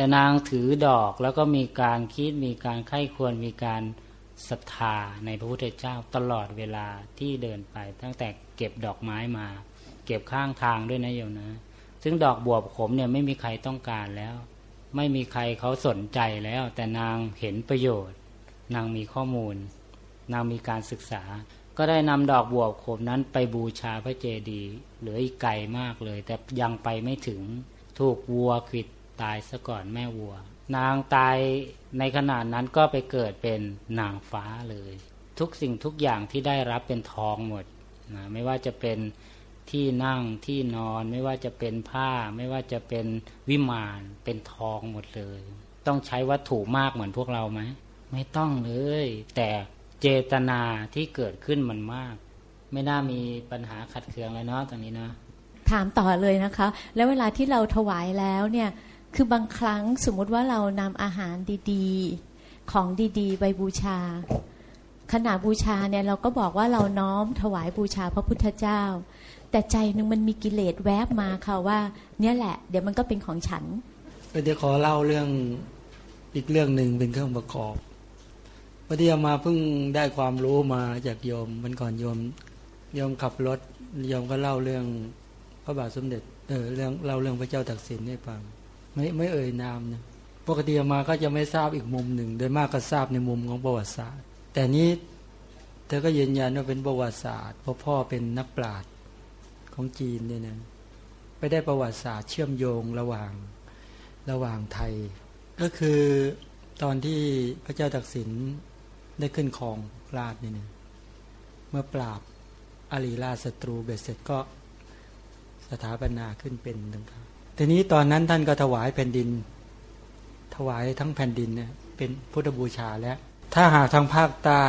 แต่นางถือดอกแล้วก็มีการคิดมีการไข้ควรมีการศรัทธาในพระพุทธเจ้าตลอดเวลาที่เดินไป ตั้งแต่เก็บดอกไม้มา เก็บข้างทางด้วยนะโยมนะ ซึ่งดอกบวบขมเนี่ยไม่มีใครต้องการแล้ว ไม่มีใครเขาสนใจแล้ว แต่นางเห็นประโยชน์ นางมีข้อมูล นางมีการศึกษา ก็ได้นำดอกบวบขมนั้นไปบูชาพระเจดีย์เหลืออีกไกลมากเลย แต่ยังไปไม่ถึงถูกวัวขิด ตายซะก่อนแม่วัว นางตายในขณะนั้นก็ไปเกิดเป็นนางฟ้าเลย ทุกสิ่งทุกอย่างที่ได้รับเป็นทองหมดนะไม่ว่าจะเป็นที่นั่งที่นอนไม่ว่าจะเป็นผ้า ไม่ว่าจะเป็นวิมานเป็นทองหมดเลย ต้องใช้วัตถุมากเหมือนพวกเราไหมไม่ต้องเลย แต่เจตนาที่เกิดขึ้นมันมาก ไม่น่ามีปัญหาขัดเคืองแล้วเนาะตรงนี้เนาะถามต่อเลยนะคะ แล้วเวลาที่เราถวายแล้วเนี่ย คือบางครั้งสมมุติว่าเรานำอาหารดีๆ ของดีๆ ไปบูชา ขณะบูชาเนี่ยเราก็บอกว่าเราน้อมถวายบูชาพระพุทธเจ้า แต่ใจหนึ่งมันมีกิเลสแวบมาค่ะว่า เนี่ยแหละ เดี๋ยวมันก็เป็นของฉันเดี๋ยวขอเล่าเรื่องอีกเรื่องหนึ่งเป็นเครื่องประกอบพอดีมาเพิ่งได้ความรู้มาจากโยมมันก่อนโยมโยมขับรถโยมก็เล่าเรื่องพระบาทสมเด็จเออเรื่องเล่าเรื่องพระเจ้าตักสินให้ฟัง ไม่ไม่เอ่ยนามนะปกติมาก็จะไม่ทราบอีกมุมหนึ่ง โดยมากก็ทราบในมุมของประวัติศาสตร์ แต่นี้เธอก็ยืนยันว่าเป็นประวัติศาสตร์เพราะพ่อเป็นนักปราชญ์ของจีนเนี่ยนะไปได้ประวัติศาสตร์เชื่อมโยงระหว่างระหว่างไทย ก็คือตอนที่พระเจ้าตักสินได้ขึ้นครองราชนี่นะเมื่อปราบอาลีราศัตรูเบ็ดเสร็จก็สถาปนาขึ้นเป็นดังครับ ทีนี้ตอนนั้นท่านก็ถวายแผ่นดิน ถวายทั้งแผ่นดินเนี่ยเป็นพุทธบูชาแล้ว ถ้าหากทางภาคใต้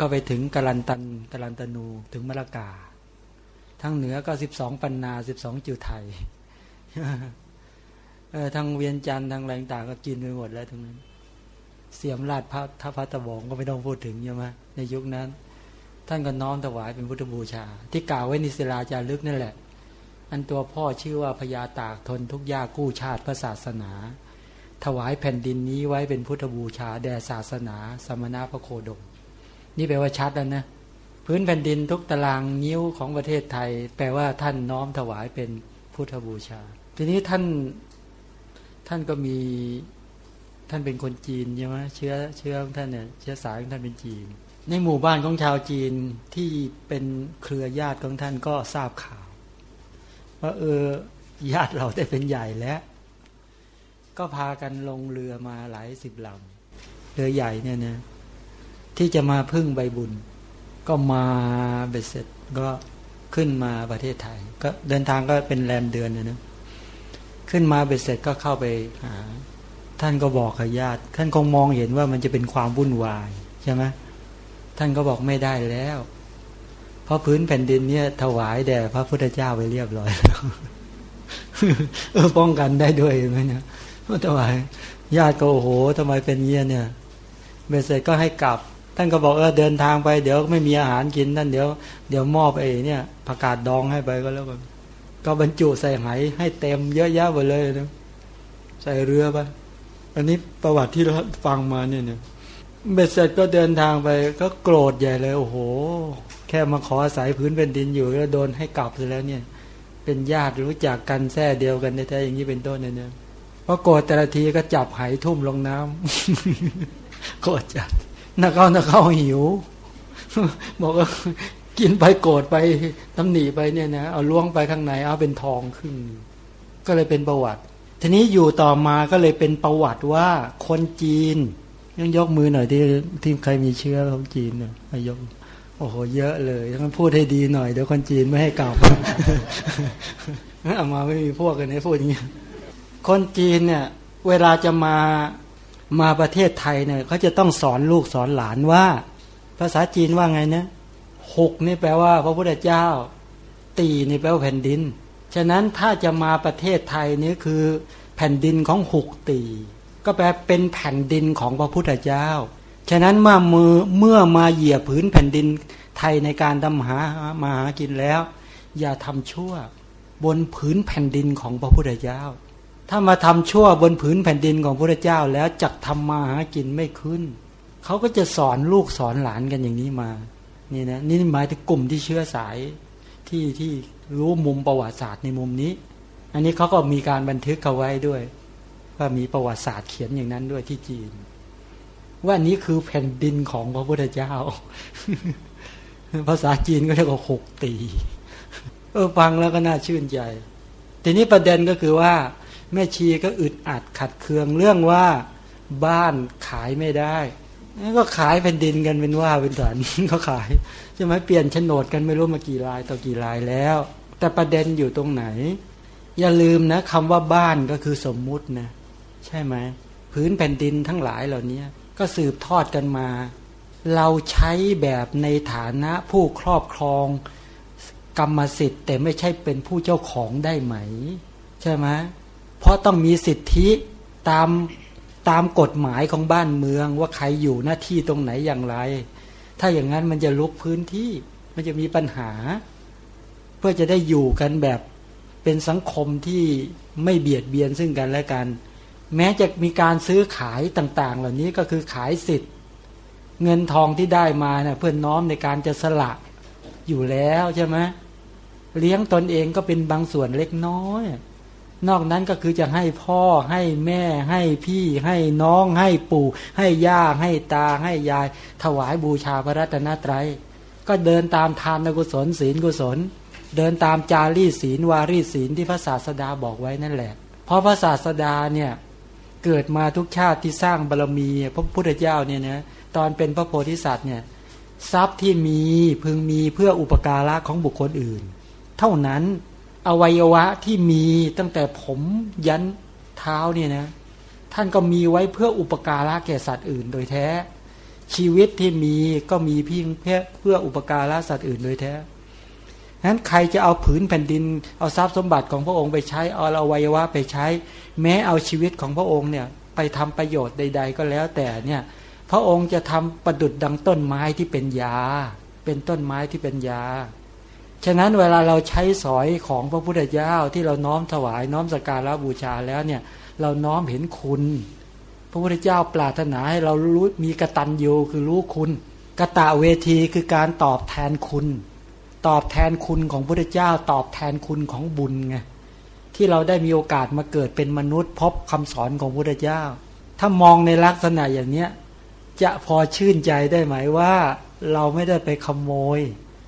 ก็ไปถึงกาลันตันกาลันตนูถึงมะละกา ทั้งเหนือก็สิบสองปันนาสิบสองจิวไทยเออทางเวียนจันทร์ทางแรงต่างก็กินไปหมดแล้วทั้งนั้น เสียมราชพระทัพพระตะบองก็ไม่ต้องพูดถึงใช่ไหมในยุคนั้น ท่านก็น้อมถวายเป็นพุทธบูชา ที่กล่าวไว้ในศิลาจารึกนั่นแหละ อันตัวพ่อชื่อว่าพญาตากทนทุกยากกู้ชาติพระศาสนา ถวายแผ่นดินนี้ไว้เป็นพุทธบูชาแด่ศาสนา สมณะพระโคดม นี่แปลว่าชัดแล้วนะ พื้นแผ่นดินทุกตารางนิ้วของประเทศไทย แปลว่าท่านน้อมถวายเป็นพุทธบูชา ทีนี้ท่านท่านก็มีท่านเป็นคนจีนใช่ไหมเชื้อเชื้อของท่านเนี่ยเชื้อสายของท่านเป็นจีน ในหมู่บ้านของชาวจีนที่เป็นเครือญาติของท่านก็ทราบข่าว ว่าเออญาติเราได้เป็นใหญ่แล้ว ก็พากันลงเรือมาหลายสิบลำเรือใหญ่เนี่ยนะที่จะมาพึ่งใบบุญ ก็มาเบ็ดเสร็จก็ขึ้นมาประเทศไทย ก็เดินทางก็เป็นแรมเดือนนะนะขึ้นมาเบ็ดเสร็จก็เข้าไปหาท่านก็บอกขญาติ ท่านคงมองเห็นว่ามันจะเป็นความวุ่นวายใช่ไหมท่านก็บอกไม่ได้แล้ว เพราะพื้นแผ่นดินเนี่ย ถวายแด่พระพุทธเจ้าไปเรียบร้อยแล้วเออป้องกันได้ด้วยไหมเนี่ยถวายญาติก็โอ้โหทำไมเป็นเงี้ยเนี่ยเบสเสร็จก็ให้กลับท่านก็บอกเออเดินทางไปเดี๋ยวไม่มีอาหารกินท่านเดี๋ยวเดี๋ยวมอบไอ้เนี่ยผักกาดดองให้ไปก็แล้วกันก็บรรจุใส่ไหให้เต็มเยอะแยะหมดเลยนะใส่เรือไปอันนี้ประวัติที่เราฟังมาเนี่ยเนี่ยเบสเสร็จก็เดินทางไปก็โกรธใหญ่เลย โอ้โห แค่มาขออาศัยพื้นเป็นดินอยู่แล้วโดนให้กลับไปแล้วเนี่ย เป็นญาติรู้จักกันแท้เดียวกันแท้ๆอย่างนี้เป็นต้นเนี่ยเพราะโกรธแต่ละทีก็จับไหทุ่มลงน้ำโกรธจัดนักเข้านักเข้าหิว บอกว่ากินไปโกรธไปตำหนีไปเนี่ยนะเอาล้วงไปข้างในเอาเป็นทองขึ้น ก็เลยเป็นประวัติ ทีนี้อยู่ต่อมาก็เลยเป็นประวัติว่าคนจีนยังยกมือหน่อยที่ที่ใครมีเชื้อของจีนเนี่ยยก โอ้โห เยอะเลยต้องพูดให้ดีหน่อย เดี๋ยวคนจีนไม่ให้กลับเอามาไม่มีพวกกันให้พูดอย่างนี้คนจีนเนี่ย เวลาจะมามาประเทศไทยเนี่ยเขาจะต้องสอนลูกสอนหลานว่า ภาษาจีนว่าไงนะหกนี่แปลว่า พระพุทธเจ้า ตีนี่แปลว่าแผ่นดิน ฉะนั้นถ้าจะมาประเทศไทยนี่คือ แผ่นดินของหกตี ก็แปลเป็นแผ่นดินของพระพุทธเจ้า ฉะนั้นเมื่อมือเมื่อมาเหยียบผืนแผ่นดินไทยในการทำหามาหากินแล้ว อย่าทำชั่ว บนผืนแผ่นดินของพระพุทธเจ้า ถ้ามาทำชั่วบนผืนแผ่นดินของพระพุทธเจ้าแล้วจักทำมาหากินไม่ขึ้น เขาก็จะสอนลูกสอนหลานกันอย่างนี้มานี่นะนี่หมายถึงกลุ่มที่เชื้อสายที่ที่รู้มุมประวัติศาสตร์ในมุมนี้ อันนี้เขาก็มีการบันทึกเอาไว้ด้วยว่ามีประวัติศาสตร์เขียนอย่างนั้นด้วยที่จีน ว่านี้คือแผ่นดินของพระพุทธเจ้า ภาษาจีนก็เรียกว่าหกตี เออฟังแล้วก็น่าชื่นใจ ทีนี้ประเด็นก็คือว่า แม่ชีก็อึดอัดขัดเคืองเรื่องว่าบ้านขายไม่ได้ก็ขายแผ่นดินกันเป็นว่าเป็นฐานเขาขายใช่ไหมเปลี่ยนโฉนดกันไม่รู้มากี่ลายต่อกี่ลายแล้ว แต่ประเด็นอยู่ตรงไหน อย่าลืมนะคำว่าบ้านก็คือสมมุตินะ ใช่ไหมพื้นแผ่นดินทั้งหลายเหล่านี้ ก็สืบทอดกันมา เราใช้แบบในฐานะผู้ครอบครองกรรมสิทธิ์ แต่ไม่ใช่เป็นผู้เจ้าของได้ไหม ใช่ไหมเพราะต้องมีสิทธิตามตามกฎหมายของบ้านเมืองว่าใครอยู่หน้าที่ตรงไหนอย่างไร ถ้าอย่างนั้นมันจะลุกพื้นที่ มันจะมีปัญหา เพื่อจะได้อยู่กันแบบเป็นสังคมที่ไม่เบียดเบียนซึ่งกันและกัน แม้จะมีการซื้อขายต่าง ๆ เหล่านี้ก็คือขายสิทธิ์ เงินทองที่ได้มาเนะ่ยเพื่อนน้อมในการจะสละอยู่แล้วใช่ไหมเลี้ยงตนเองก็เป็นบางส่วนเล็กน้อย นอกนั้นก็คือจะให้พ่อให้แม่ ให้พี่ ให้น้อง ให้ปู่ ให้ย่าให้ตา ให้ยาย ถวายบูชาพระรัตนตรัย ก็เดินตามทานกุศลศีลกุศล เดินตามจารีศีลวารีศีลที่พระศาสดาบอกไว้นั่นแหละ เพราะพระศาสดาเนี่ย เกิดมาทุกชาติที่สร้างบารรมีพระพุทธเจ้าเนี่ยนะตอนเป็นพระโพธิสัตว์เนี่ยทรัพย์ที่มีพึงมีเพื่ออุปการะของบุคคลอื่น เท่านั้นอวัยวะที่มีตั้งแต่ผมยันเท้าเนี่ยนะท่านก็มีไว้เพื่ออุปการะแก่สัตว์อื่น โดยแท้ ชีวิตที่มีก็มีเพียงเพื่อเพื่ออุปการะสัตว์อื่นโดยแท้ นั้นใครจะเอาผืนแผ่นดิน เอาทรัพย์สมบัติของพระองค์ไปใช้เอาอวัยวะไปใช้ แม้เอาชีวิตของพระองค์เนี่ยไปทำประโยชน์ใด ๆ ก็แล้วแต่เนี่ยพระองค์จะทำประดุดดังต้นไม้ที่เป็นยา เป็นต้นไม้ที่เป็นยา ฉะนั้นเวลาเราใช้สอยของพระพุทธเจ้าที่เราน้อมถวายน้อมสักการะบูชาแล้วเนี่ยเราน้อมเห็นคุณ พระพุทธเจ้าปรารถนาให้เรารู้มีกระตัญญูคือรู้คุณกระตะเวทีคือการตอบแทนคุณ ตอบแทนคุณของพระพุทธเจ้า ตอบแทนคุณของบุญไงที่เราได้มีโอกาสมาเกิดเป็นมนุษย์ พบคำสอนของพระพุทธเจ้า ถ้ามองในลักษณะอย่างเนี้ยจะพอชื่นใจได้ไหมว่า เราไม่ได้ไปขโมย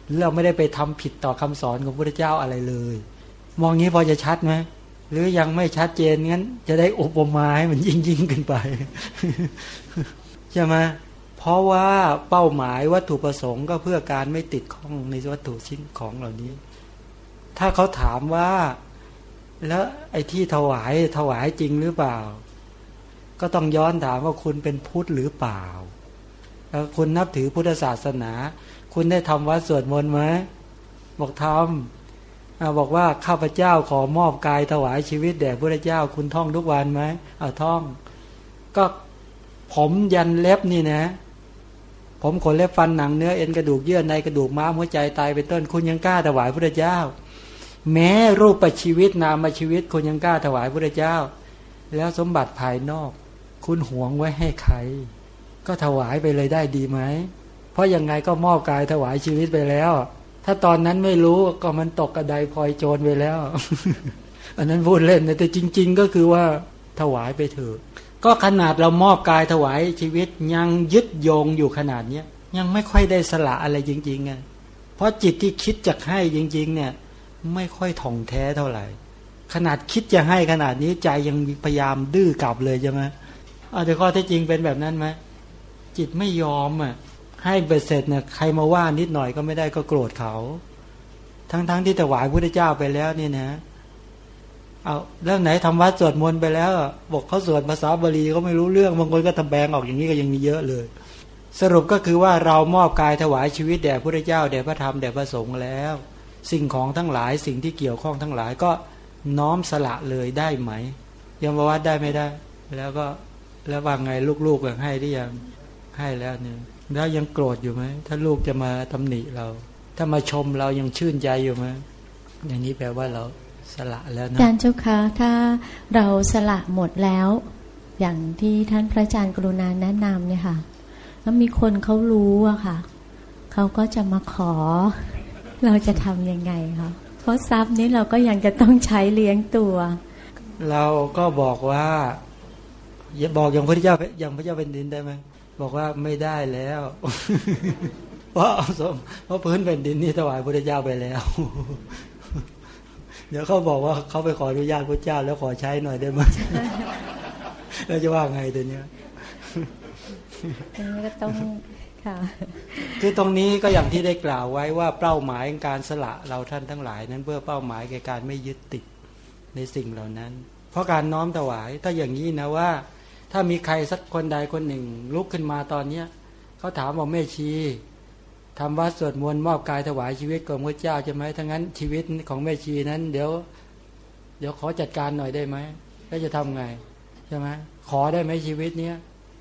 หรือเราไม่ได้ไปทำผิดต่อคำสอนของพระเจ้าอะไรเลย มองงี้พอจะชัดไหมหรือยังไม่ชัดเจนงั้น จะได้อุปมาให้มันยิ่งยิ่งขึ้นไปใช่ไหม เพราะว่าเป้าหมายวัตถุประสงค์ก็เพื่อการไม่ติดข้องในวัตถุชิ้นของเหล่านี้ ถ้าเขาถามว่า แล้วไอ้ที่ถวายถวายจริงหรือเปล่า ก็ต้องย้อนถามว่าคุณเป็นพุทธหรือเปล่า แล้วคุณนับถือพุทธศาสนา คุณได้ทำวัดสวดมนต์ไหมบอกทำบอกว่าข้าพเจ้าขอมอบกายถวายชีวิตแด่พระเจ้า คุณท่องทุกวันไหมเอาท่อง ก็ผมยันเล็บนี่นะ ผมขนเล็บฟันหนังเนื้อเอ็นกระดูกเยื่อในกระดูกม้ามหัวใจตายเป็นต้นคุณยังกล้าถวายพระเจ้า แม้รูปประชีวิตนามชีวิตคุณยังกล้าถวายพระเจ้า แล้วสมบัติภายนอก คุณหวงไว้ให้ใคร ก็ถวายไปเลยได้ดีไหม เพราะยังไงก็มอบกายถวายชีวิตไปแล้ว ถ้าตอนนั้นไม่รู้ก็มันตกกระไดพลอยโจรไปแล้ว อันนั้นพูดเล่นแต่จริง ๆ ก็คือว่าถวายไปเถอะ ก็ขนาดเรามอบกายถวายชีวิตยังยึดโยงอยู่ขนาดเนี้ยยังไม่ค่อยได้สละอะไรจริงๆไงเพราะจิตที่คิดจะให้จริง ๆ เนี่ยไม่ค่อยถ่องแท้เท่าไหร่ ขนาดคิดจะให้ขนาดนี้ใจยังพยายามดื้อกลับเลยใช่ไหมเอาแต่ข้อที่จริงเป็นแบบนั้นไหมจิตไม่ยอมอะให้เบ็ดเสร็จเนี่ยใครมาว่านิดหน่อยก็ไม่ได้ก็โกรธเขา ทั้งๆทที่ถวายพระเจ้าไปแล้วเนี่ยนะ เอาแล้วไหนทำวัดสวดมนต์ไปแล้วบอกเขาสวดภาษาบาลีเขาไม่รู้เรื่องบางคนก็ทำแบงออกอย่างนี้ก็ยังมีเยอะเลย สรุปก็คือว่าเรามอบกายถวายชีวิตแด่พระเจ้าแด่พระธรรมแด่พระสงฆ์แล้ว สิ่งของทั้งหลายสิ่งที่เกี่ยวข้องทั้งหลายก็น้อมสละเลยได้ไหมยังวัดได้ไม่ได้ แล้วก็แล้วว่าไงลูกๆยังให้ได้ยังให้แล้วเนี่ยแล้วยังโกรธอยู่ไหมถ้าลูกจะมาตำหนิเรา ถ้ามาชมเรายังชื่นใจอยู่ไหมอย่างนี้แปลว่าเรา สละแล้วอานะจารย์เจ้าคะถ้าเราสละหมดแล้ว อย่างที่ท่านพระอาจารย์กรุณาแนะนำเนี่ยค่ะ แล้วมีคนเขารู้อะค่ะ เขาก็จะมาขอ เราจะทำยังไงคะเพราะทรัพย์นี้เราก็ยังจะต้องใช้เลี้ยงตัว เราก็บอกว่าอย่าบอกอย่างพระเจ้าอย่างพระเจ้าเป็นดินได้ไหมบอกว่าไม่ได้แล้วเพราะเอาสมเพราะพื้นแผ่นดินนี่ถวายพระเจ้าไปแล้ว เดี๋ยวเขาบอกว่าเขาไปขออนุญาตพระเจ้า แล้วขอใช้หน่อยได้ไหมแล้วจะว่าไงเดี๋ยวนี้อันนี้ก็ต้องค่ะคือตรงนี้ก็อย่างที่ได้กล่าวไว้ว่าเป้าหมายของการสละเราท่านทั้งหลาย นั้นเพื่อเป้าหมายแก่การไม่ยึดติดในสิ่งเหล่านั้น เพราะการน้อมถวายถ้าอย่างนี้นะว่า ถ้ามีใครสักคนใดคนหนึ่ง ลุกขึ้นมาตอนเนี้ยเขาถามว่าแม่ชี ทำวัดสวดมนต์มอบกายถวายชีวิตกับพระเจ้าใช่ไหมทั้งนั้นชีวิตของแม่ชีนั้น เดี๋ยว เดี๋ยวขอจัดการหน่อยได้ไหมแล้วจะทำไงใช่ไหมขอได้ไหมชีวิตเนี้ย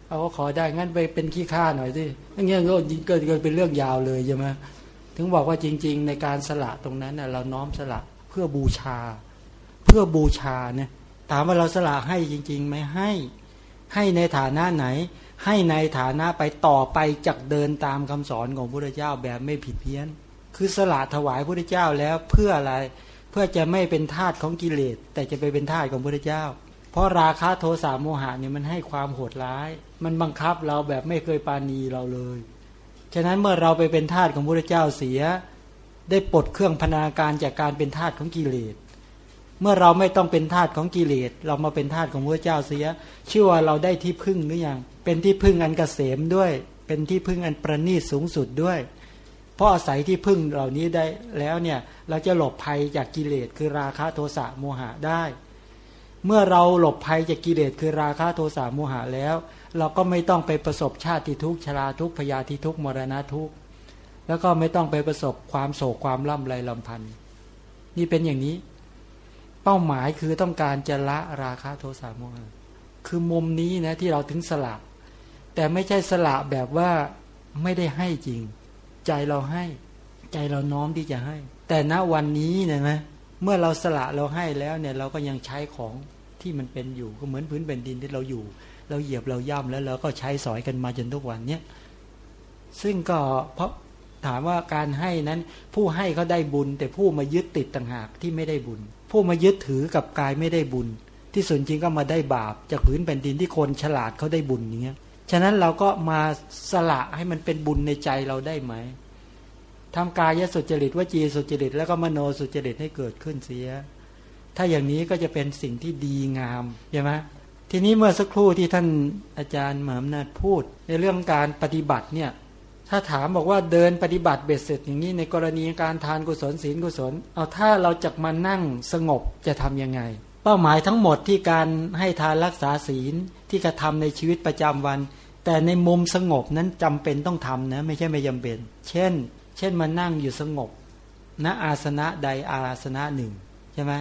เอาก็ขอได้งั้นไปเป็นขี้ข้าหน่อยสิอย่างเงี้ยก็เกิดเกิดเป็นเรื่องยาวเลยใช่ไหมถึงบอกว่าจริง ๆ ในการสละตรงนั้นน่ะเราน้อมสละเพื่อบูชา เพื่อบูชาเนี่ยถามว่าเราสละให้จริงๆไหมให้ ให้ในฐานะไหน ให้ในฐานะไปต่อไปจากเดินตามคำสอนของพระพุทธเจ้าแบบไม่ผิดเพี้ยน คือสละถวายพระพุทธเจ้าแล้วเพื่ออะไร เพื่อจะไม่เป็นทาสของกิเลส แต่จะไปเป็นทาสของพระพุทธเจ้า เพราะราคะโทสะโมหะเนี่ยมันให้ความโหดร้าย มันบังคับเราแบบไม่เคยปาณีเราเลย ฉะนั้นเมื่อเราไปเป็นทาสของพระพุทธเจ้าเสีย ได้ปลดเครื่องพนาการจากการเป็นทาสของกิเลส เมื่อเราไม่ต้องเป็นทาสของกิเลส เรามาเป็นทาสของพระเจ้าเสีย ชื่อว่าเราได้ที่พึ่งหรือยัง เป็นที่พึ่งอันกเกษมด้วย เป็นที่พึ่งอันประณีตสูงสุดด้วย เพราะอาศัยที่พึ่งเหล่านี้ได้แล้วเนี่ยเราจะหลบภัยจากกิเลสคือราคะโทสะโมหะได้ เมื่อเราหลบภัยจากกิเลสคือราคะโทสะโมหะแล้ว เราก็ไม่ต้องไปประสบชาติทุกข์ชราทุกข์พยาธิทุกข์มรณะทุกข์แล้วก็ไม่ต้องไปประสบความโศกความล่ำไรลำพันธ์นี่เป็นอย่างนี้ เป้าหมายคือต้องการจะละราคะโทสะโมหะคือมุมนี้นะที่เราถึงสละ แต่ไม่ใช่สละแบบว่าไม่ได้ให้จริง ใจเราให้ ใจเราน้อมที่จะให้ แต่ณวันนี้เนี่ยนะเมื่อเราสละเราให้แล้วเนี่ย เราก็ยังใช้ของที่มันเป็นอยู่ก็เหมือนพื้นแผ่นดินที่เราอยู่ เราเหยียบเราย่ำแล้วเราก็ใช้สอยกันมาจนทุกวันเนี้ยซึ่งก็เพราะ ถามว่าการให้นั้นผู้ให้เขาได้บุญ แต่ผู้มายึดติดต่างหากที่ไม่ได้บุญ ผู้มายึดถือกับกายไม่ได้บุญ ที่ส่วนจริงก็มาได้บาป จากพื้นแผ่นดินที่คนฉลาดเขาได้บุญอย่างเงี้ยฉะนั้นเราก็มาสละให้มันเป็นบุญในใจเราได้ไหมทำกายสุจริตวจีสุจริต แล้วก็มโนสุจริตให้เกิดขึ้นเสีย ถ้าอย่างนี้ก็จะเป็นสิ่งที่ดีงามใช่ไหมทีนี้เมื่อสักครู่ที่ท่านอาจารย์หมามนาฏพูด ในเรื่องการปฏิบัติเนี่ย ถ้าถามบอกว่าเดินปฏิบัติเบ็ดเสร็จอย่างนี้ในกรณีการทานกุศลศีลกุศล เอาถ้าเราจะมานั่งสงบจะทํำยังไง เป้าหมายทั้งหมดที่การให้ทานรักษาศีลที่กระทำในชีวิตประจำวัน แต่ในมุมสงบนั้นจำเป็นต้องทำนะไม่ใช่ไม่จำเป็น เช่น เช่นมานั่งอยู่สงบณอาสนะใดอาสนะหนึ่งใช่ไหม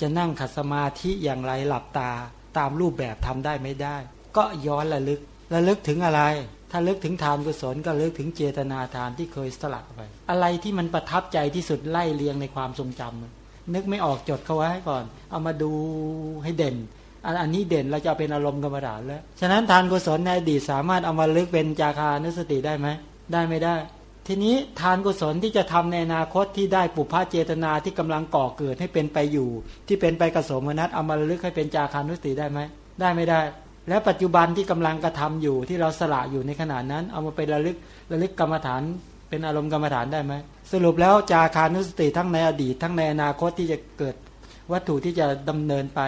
จะนั่งขัดสมาธิอย่างไรหลับตาตามรูปแบบทำได้ไม่ได้ ก็ย้อนระลึกระลึกถึงอะไร ถ้าลึกถึงทานกุศลก็ลึกถึงเจตนาทานที่เคยสละไป อะไรที่มันประทับใจที่สุดไล่เรียงในความทรงจำนึกไม่ออกจดเขาไว้ให้ก่อน เอามาดูให้เด่นอันอันนี้เด่นเราจะเป็นอารมณ์กรรมฐานแล้ว ฉะนั้นทานกุศลในอดีตสามารถเอามาลึกเป็นจาคานุสติได้ไหม ได้ไม่ได้ ทีนี้ทานกุศลที่จะทำในอนาคตที่ได้ปุพพะเจตนาที่กำลังก่อเกิดให้เป็นไปอยู่ ที่เป็นไปกระสมนัตเอามาลึกให้เป็นจาคานุสติได้ไหม ได้ไม่ได้ และปัจจุบันที่กำลังกระทำอยู่ที่เราสละอยู่ในขณะนั้น เอามาไประลึกระลึกกรรมฐาน เป็นอารมณ์กรรมฐานได้ไหมสรุปแล้วจาคานุสติทั้งในอดีต ทั้งในอนาคตที่จะเกิดวัตถุที่จะดำเนินไป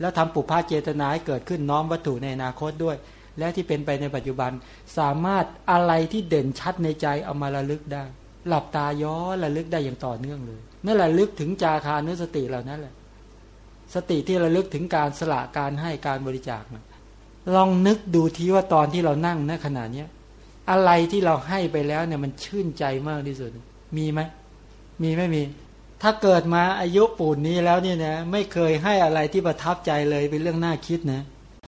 แล้วทำปุพพะเจตนาให้เกิดขึ้นน้อมวัตถุในอนาคตด้วย และที่เป็นไปในปัจจุบันสามารถอะไรที่เด่นชัดในใจเอามาระลึกได้ หลับตาย้อนระลึกได้อย่างต่อเนื่องเลยนั่นแหละลึกถึงจาคานุสติเหล่านั้นแหละ สติที่ระลึกถึงการสละการให้การบริจาคนะ ลองนึกดูทีว่าตอนที่เรานั่งณขณะเนี้ยอะไรที่เราให้ไปแล้วเนี่ยมันชื่นใจมากที่สุด มีไหมมีไม่มี ถ้าเกิดมาอายุปูนนี้แล้วเนี่ยนะไม่เคยให้อะไรที่ประทับใจเลยเป็นเรื่องน่าคิดนะ